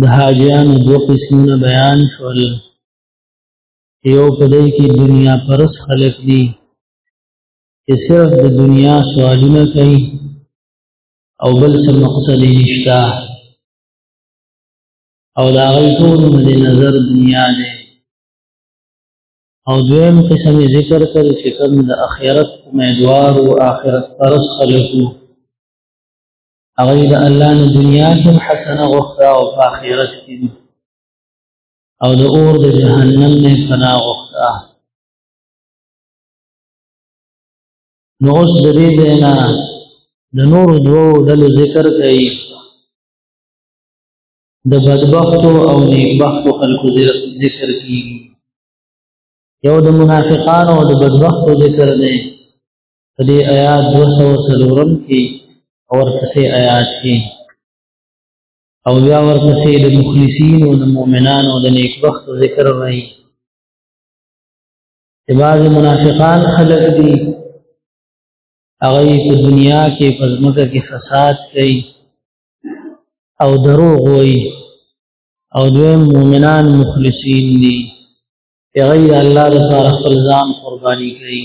د حاجیانو دو قسمونه بیان شول یو په دې کې دنیا پرس خلق دي چې صرف د دنیا سوالونه کوي او بل څه مقصد نشته او دا غي ټول د نظر دنیا ده او دویم قسم ذکر کړ چې کوم د اخرت امیدوار او اخرت پرس خلقو هغه د الله نه دنیا کې حسنه غوښته او په آخرت کې او د اور د جهنم نه پناه غوښته نو اوس د دې نه د نور دوو دلو ذکر کوي د بدبختو او نیکبختو خلکو ذکر کیږي یو د منافقانو او د بدبختو ذکر دی په دې آیات 203 کې اور پسې آیات کې او بیا ورپسې د مخلصین او د مؤمنانو او د نیکبخت ذکر راي چې بعض منافقان خلق دي هغه په دنیا کې په ځمکه کې فساد کوي او دروغ وایي او دوی مؤمنان مخلصین دي هغه الله لپاره خپل ځان قرباني کوي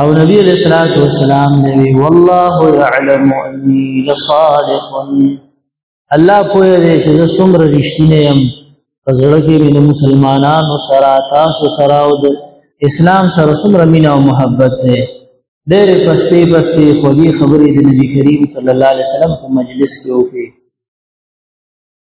او نبی علیہ الصلوۃ والسلام نبی والله يعلم اني لصادق الله کوی دې چې زه څومره رښتینی يم پزړه کې د مسلمانانو سره تاسو سره او د اسلام سره څومره مینا او محبت ده ډېر پستې پستې خو دې خبرې د نبی کریم صلی الله علیه وسلم په مجلس کې وکړي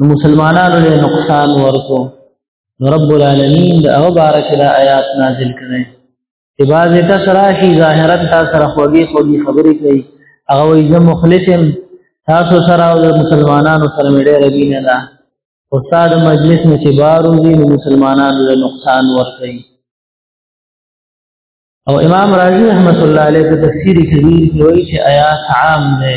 نو مسلمانانو له نقصان ورکو نو رب العالمین د او بارک د آیات نازل کړي چې باز کس راشي ظاهرا تاسو سره خوږي خوږي خبرې کوي هغه وي زه مخلصم تاسو سره او مسلمانانو سره مې ډېر بینه ده استاد مجلس نه چې بارو دي نو مسلمانانو له نقصان ورکړي او امام رازی رحمت الله علیه په تفسیر کبیر کې وایي چې آیات عام ده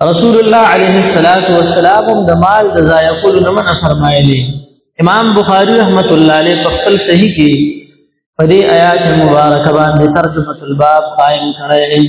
رسول الله عليه الصلاة والسلام د مال د ضایع کولو نه منع فرمایلی امام بخاری رحمت الله علیه په خپل صحیح کې په دې آیات مبارکه باندې ترجمه الباب قائم کړی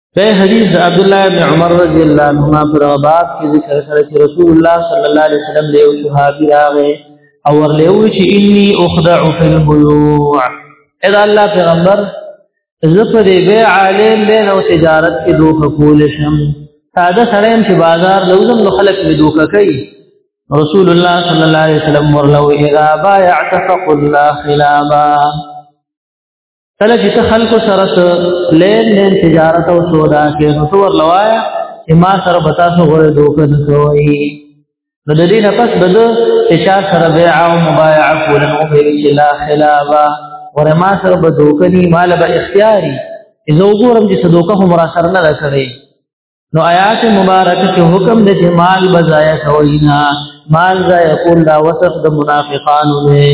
په حدیث عبد الله بن عمر رضی الله عنهما پر باب کې ذکر کړی چې رسول الله صلی الله علیه وسلم له یو صحابي راغی او ورله و چې انی اخدع فی البیوع اذا الله پیغمبر زفر بیع عالم بین او تجارت کې دوه کول شم ساده سړیم چې بازار لوزم نو خلق می دوه کوي رسول الله صلی الله علیه وسلم ورلو اذا بايعت فقل لا خلابا کله چې خلکو سره ته لین لین تجارت او سودا کې نو څور لوایا چې ما سره بتا سو غره دوکه نه کوي نو د دې نه پس بده چې چا سره بیع او مبایع کول نو به چې لا خلابا ور ما سره به دوکه ني مال به اختیاري زه وګورم چې صدوکه هم را سره نه کوي نو آیات مبارک کې حکم دې چې مال بزایا کوي نه مال ضایع کول دا وصف د منافقانو دی